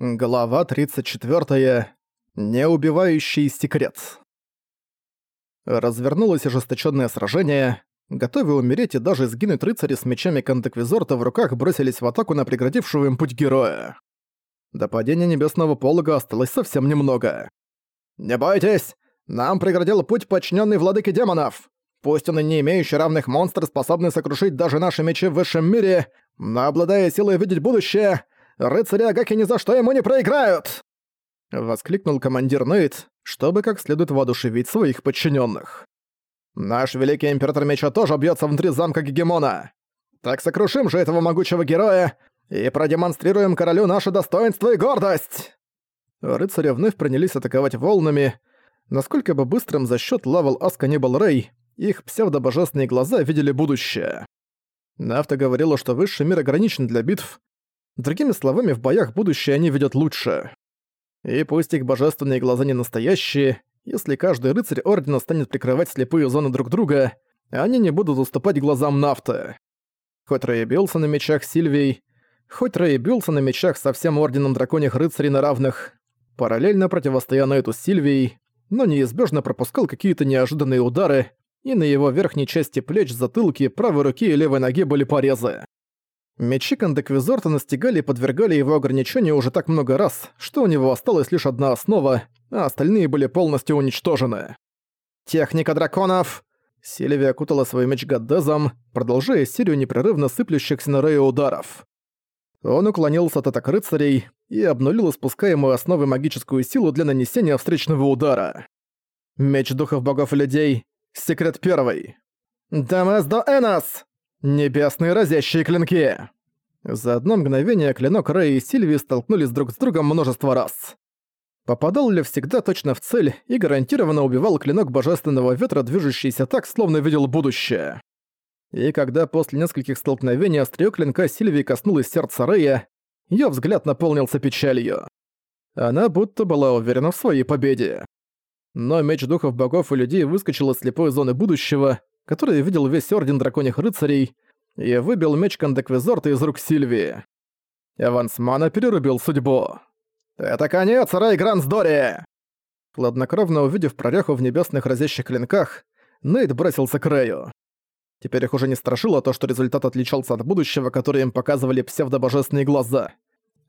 Глава 34. Неубивающий секрет. Развернулось ожесточенное сражение. Готовые умереть и даже сгинуть рыцари с мечами контеквизорта в руках бросились в атаку на преградившего им путь героя. До падения небесного полога осталось совсем немного. «Не бойтесь! Нам преградил путь подчиненный владыки демонов! Пусть он и не имеющий равных монстр, способный сокрушить даже наши мечи в высшем мире, но обладая силой видеть будущее, Рыцари Агаки ни за что ему не проиграют!» Воскликнул командир Нейт, чтобы как следует воодушевить своих подчиненных. «Наш великий император меча тоже бьется внутри замка Гегемона! Так сокрушим же этого могучего героя и продемонстрируем королю наше достоинство и гордость!» Рыцари вновь принялись атаковать волнами. Насколько бы быстрым за счет лавел Аска не был Рэй, их псевдобожественные глаза видели будущее. Нафта говорила, что высший мир ограничен для битв, Другими словами, в боях будущее они видят лучше. И пусть их божественные глаза не настоящие, если каждый рыцарь Ордена станет прикрывать слепые зоны друг друга, они не будут уступать глазам нафты. Хоть Рэй бился на мечах Сильвий, хоть Рэй бился на мечах со всем Орденом Драконьих Рыцарей на равных, параллельно противостоя на эту Сильвией, но неизбежно пропускал какие-то неожиданные удары, и на его верхней части плеч, затылке, правой руки и левой ноге были порезы. Мечи Кондеквизорта настигали и подвергали его ограничению уже так много раз, что у него осталась лишь одна основа, а остальные были полностью уничтожены. «Техника драконов!» Сильвия окутала свой меч Гаддезом, продолжая серию непрерывно сыплющихся на Рэя ударов. Он уклонился от атак рыцарей и обнулил испускаемую основы магическую силу для нанесения встречного удара. Меч духов богов и людей. Секрет первый. «Дамэс до Энос!» Небесные разящие клинки! За одно мгновение клинок Рэя и Сильвии столкнулись друг с другом множество раз. Попадал ли всегда точно в цель и гарантированно убивал клинок божественного ветра, движущийся так, словно видел будущее. И когда после нескольких столкновений острие клинка Сильвии коснулось сердца Рэя, её взгляд наполнился печалью. Она будто была уверена в своей победе. Но меч духов богов и людей выскочил из слепой зоны будущего, который видел весь Орден Драконьих Рыцарей, и выбил меч Кондеквизорта из рук Сильвии. Эвансмана перерубил судьбу. «Это конец, Рэй Грансдори!» Хладнокровно увидев прореху в небесных разящих клинках, Нейт бросился к Рэю. Теперь их уже не страшило то, что результат отличался от будущего, которое им показывали псевдобожественные глаза.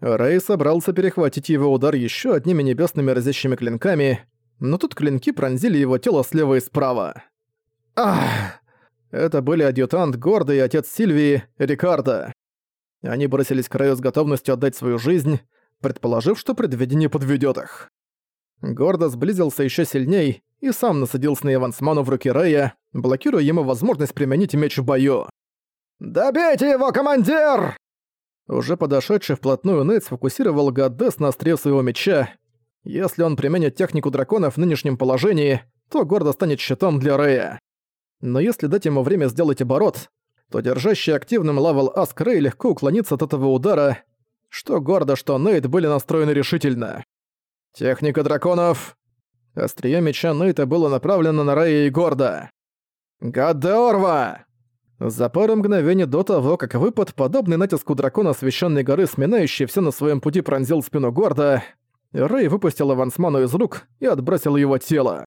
Рэй собрался перехватить его удар еще одними небесными разящими клинками, но тут клинки пронзили его тело слева и справа. Ах! Это были адъютант Горда и отец Сильвии, Рикардо. Они бросились к краю с готовностью отдать свою жизнь, предположив, что предвидение подведет их. Гордо сблизился еще сильней и сам насадился на Эвансману в руки Рэя, блокируя ему возможность применить меч в бою. «Добейте его, командир!» Уже подошедший вплотную Нейт сфокусировал Гаддес на острие своего меча. Если он применит технику дракона в нынешнем положении, то Гордо станет щитом для Рэя. Но если дать ему время сделать оборот, то держащий активным лавел Аск Рэй легко уклонится от этого удара, что гордо, что Нейт были настроены решительно. Техника драконов. Остриё меча Нейта было направлено на Рэя и Горда. Гадеорва! За пару мгновений до того, как выпад, подобный натиску дракона священной горы, сминающий все на своем пути, пронзил спину Горда, Рэй выпустил авансману из рук и отбросил его тело.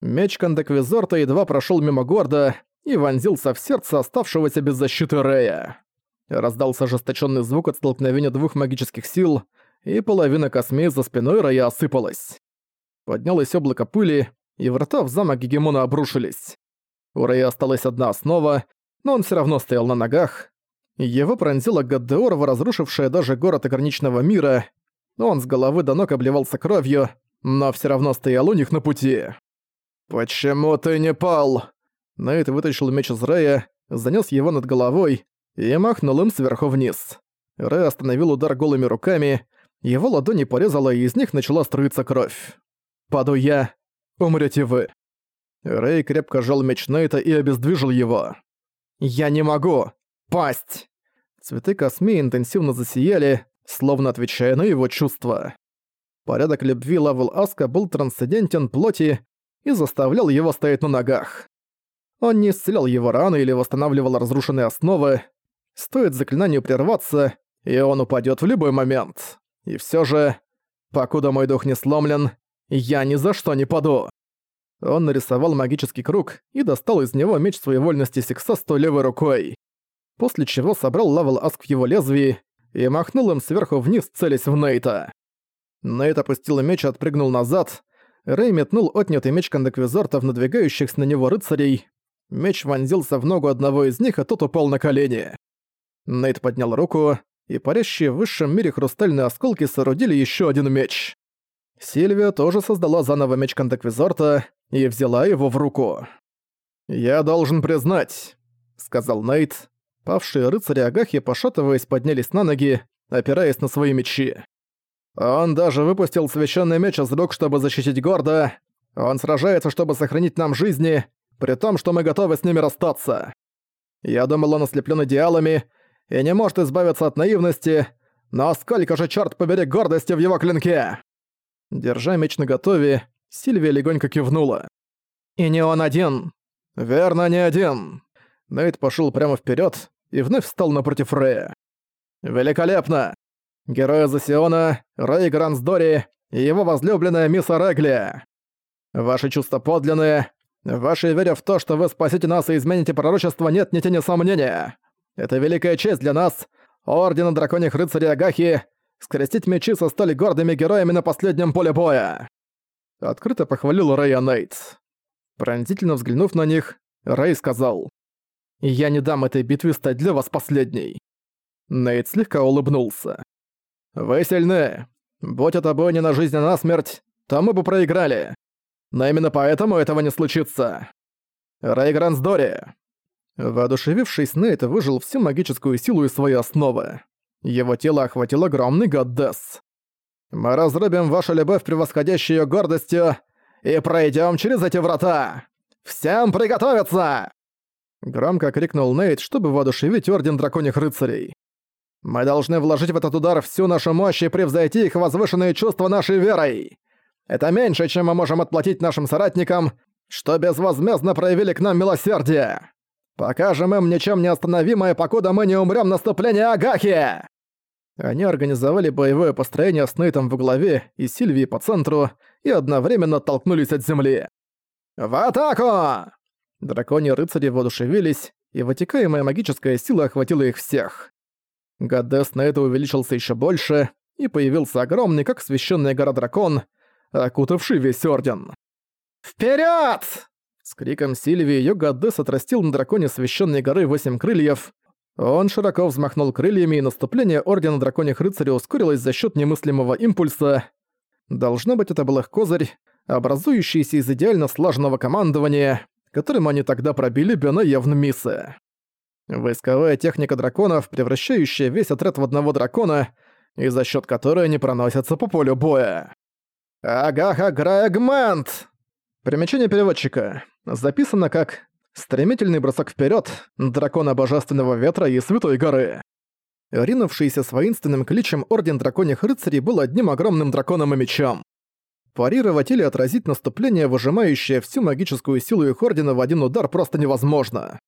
Меч кондеквизорта едва прошел мимо горда и вонзился в сердце оставшегося без защиты Рея. Раздался ожесточенный звук от столкновения двух магических сил, и половина космей за спиной Рея осыпалась. Поднялось облако пыли, и врата в замок Гегемона обрушились. У Рея осталась одна основа, но он все равно стоял на ногах. Его пронзила Гаддеорова, разрушившая даже город ограниченного мира. Он с головы до ног обливался кровью, но все равно стоял у них на пути. «Почему ты не пал?» Нейт вытащил меч из Рэя, занёс его над головой и махнул им сверху вниз. Рэй остановил удар голыми руками, его ладони порезало, и из них начала струиться кровь. «Паду я, умрете вы». Рэй крепко жал меч Нейта и обездвижил его. «Я не могу! Пасть!» Цветы косми интенсивно засияли, словно отвечая на его чувства. Порядок любви Лавел Аска был трансцендентен плоти и заставлял его стоять на ногах. Он не исцелял его раны или восстанавливал разрушенные основы. Стоит заклинанию прерваться, и он упадет в любой момент. И все же, покуда мой дух не сломлен, я ни за что не паду. Он нарисовал магический круг и достал из него меч своей вольности Сексасту левой рукой. После чего собрал лавел аск в его лезвии и махнул им сверху вниз, целясь в Нейта. Нейт опустил меч и отпрыгнул назад. Рэй метнул отнятый меч кондоквизорта в надвигающихся на него рыцарей. Меч вонзился в ногу одного из них, а тот упал на колени. Нейт поднял руку, и парящие в высшем мире хрустальные осколки соорудили еще один меч. Сильвия тоже создала заново меч кондоквизорта и взяла его в руку. «Я должен признать», — сказал Нейт. Павшие рыцари Агахи, пошатываясь, поднялись на ноги, опираясь на свои мечи. Он даже выпустил священный меч из рук, чтобы защитить Горда. Он сражается, чтобы сохранить нам жизни, при том, что мы готовы с ними расстаться. Я думал, он ослеплен идеалами и не может избавиться от наивности, но сколько же, черт побери, гордости в его клинке! Держа меч наготове, Сильвия легонько кивнула. «И не он один!» «Верно, не один!» Нейт пошел прямо вперед и вновь встал напротив Рэя. «Великолепно! Героя Засиона, Рэй Грансдори и его возлюбленная мисс Регли! Ваши чувства подлинные, вашей вере в то, что вы спасете нас и измените пророчество, нет ни тени сомнения. Это великая честь для нас, Ордена Драконьих Рыцарей Агахи, скрестить мечи со столь гордыми героями на последнем поле боя!» Открыто похвалил Рэя Нейт. Пронзительно взглянув на них, Рэй сказал, «Я не дам этой битве стать для вас последней». Нейт слегка улыбнулся. «Вы сильны. Будь это бой не на жизнь, а на смерть, то мы бы проиграли. Но именно поэтому этого не случится. Рэй Грансдори». Воодушевившись, Нейт выжил всю магическую силу из своей основы. Его тело охватил огромный Годдес. «Мы разрубим вашу любовь, превосходящую гордостью, и пройдем через эти врата! Всем приготовиться!» Громко крикнул Нейт, чтобы воодушевить Орден Драконьих Рыцарей. «Мы должны вложить в этот удар всю нашу мощь и превзойти их возвышенные чувства нашей верой. Это меньше, чем мы можем отплатить нашим соратникам, что безвозмездно проявили к нам милосердие. Покажем им ничем не остановимое, покуда мы не умрем наступление Агахи!» Они организовали боевое построение с Нейтом во главе и Сильвией по центру и одновременно оттолкнулись от земли. «В атаку!» Драконьи рыцари воодушевились, и вытекаемая магическая сила охватила их всех. Гадес на это увеличился еще больше, и появился огромный, как священная гора дракон, окутавший весь орден. «Вперед!» С криком Сильвии её Гадес отрастил на драконе священной горы восемь крыльев. Он широко взмахнул крыльями, и наступление Ордена Драконьих Рыцарей ускорилось за счет немыслимого импульса. Должно быть, это был их козырь, образующийся из идеально слаженного командования, которым они тогда пробили Бена Евнмисы. Войсковая техника драконов, превращающая весь отряд в одного дракона, и за счет которой они проносятся по полю боя. «Агаха Грэгмент!» Примечание переводчика. Записано как «Стремительный бросок вперед, дракона Божественного Ветра и Святой Горы». Ринувшийся с воинственным кличем Орден Драконьих Рыцарей был одним огромным драконом и мечом. Парировать или отразить наступление, выжимающее всю магическую силу их Ордена в один удар просто невозможно.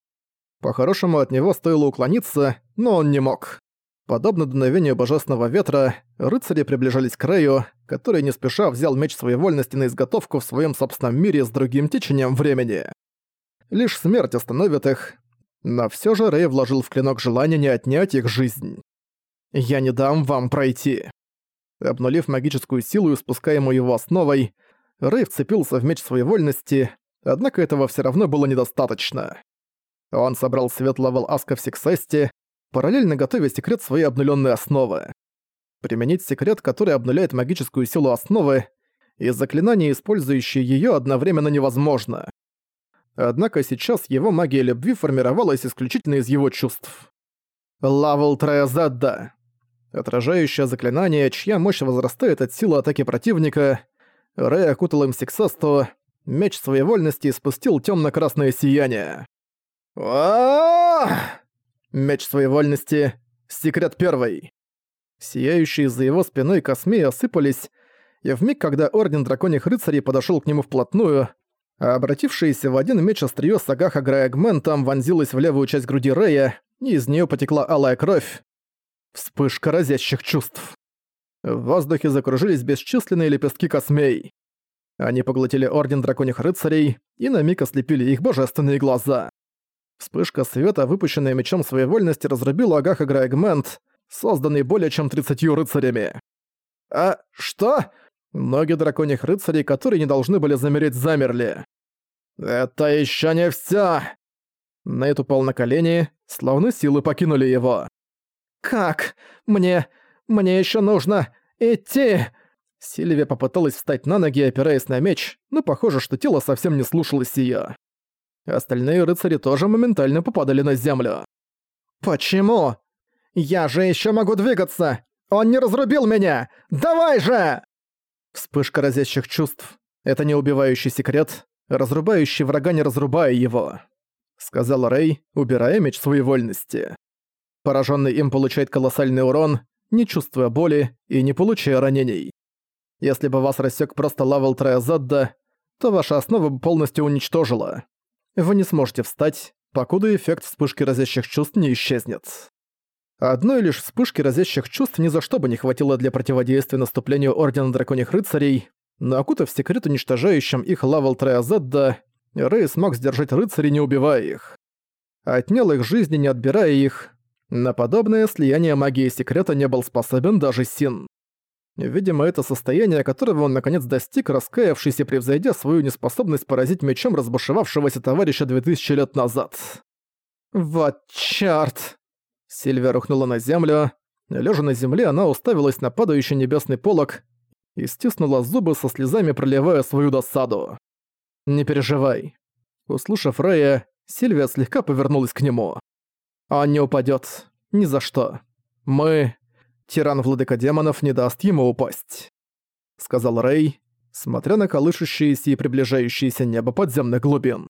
По-хорошему от него стоило уклониться, но он не мог. Подобно дуновению божественного ветра, рыцари приближались к Рэю, который не спеша взял меч своей вольности на изготовку в своем собственном мире с другим течением времени. Лишь смерть остановит их, но все же Рэй вложил в клинок желание не отнять их жизнь. «Я не дам вам пройти». Обнулив магическую силу, испускаемую его основой, Рэй вцепился в меч своей вольности, однако этого все равно было недостаточно. Он собрал свет левел Аска в Сексесте, параллельно готовя секрет своей обнуленной основы. Применить секрет, который обнуляет магическую силу основы, и заклинания, использующие ее, одновременно невозможно. Однако сейчас его магия любви формировалась исключительно из его чувств. Лавел Троязадда. Отражающее заклинание, чья мощь возрастает от силы атаки противника. Рэй окутал им Сексасту, меч своей вольности спустил темно красное сияние. Меч своей вольности. Секрет первый. Сияющие за его спиной космеи осыпались, и в миг, когда Орден Драконьих Рыцарей подошел к нему вплотную, а обратившаяся в один меч остриё Сагаха Граэгментом вонзилась в левую часть груди Рея, и из нее потекла алая кровь. Вспышка разящих чувств. В воздухе закружились бесчисленные лепестки космей. Они поглотили Орден Драконьих Рыцарей и на миг ослепили их божественные глаза. Вспышка света, выпущенная мечом своей вольности, разрубила Агаха Грайгмент, созданный более чем 30 рыцарями. «А что?» Ноги драконьих рыцарей, которые не должны были замереть, замерли. «Это еще не всё!» Нейт упал на колени, словно силы покинули его. «Как? Мне... мне еще нужно идти!» Сильвия попыталась встать на ноги, опираясь на меч, но похоже, что тело совсем не слушалось её. Остальные рыцари тоже моментально попадали на землю. «Почему? Я же еще могу двигаться! Он не разрубил меня! Давай же!» Вспышка разящих чувств — это не убивающий секрет, разрубающий врага, не разрубая его, сказал Рэй, убирая меч своей вольности. Пораженный им получает колоссальный урон, не чувствуя боли и не получая ранений. Если бы вас рассек просто лавел Троязадда, то ваша основа бы полностью уничтожила. Вы не сможете встать, покуда эффект вспышки разящих чувств не исчезнет. Одной лишь вспышки разящих чувств ни за что бы не хватило для противодействия наступлению Ордена Драконьих Рыцарей, но окутав секрет уничтожающим их лавел Троязедда, Рэй смог сдержать рыцарей, не убивая их. Отнял их жизни, не отбирая их. На подобное слияние магии секрета не был способен даже Син. Видимо, это состояние, которого он наконец достиг, раскаявшись и превзойдя свою неспособность поразить мечом разбушевавшегося товарища 2000 лет назад. «Вот чёрт!» Сильвия рухнула на землю. Лежа на земле, она уставилась на падающий небесный полог и стиснула зубы со слезами, проливая свою досаду. «Не переживай». Услышав Рэя, Сильвия слегка повернулась к нему. «Он не упадет. Ни за что. Мы... Тиран-владыка демонов не даст ему упасть», — сказал Рэй, смотря на колышущееся и приближающееся небо подземных глубин.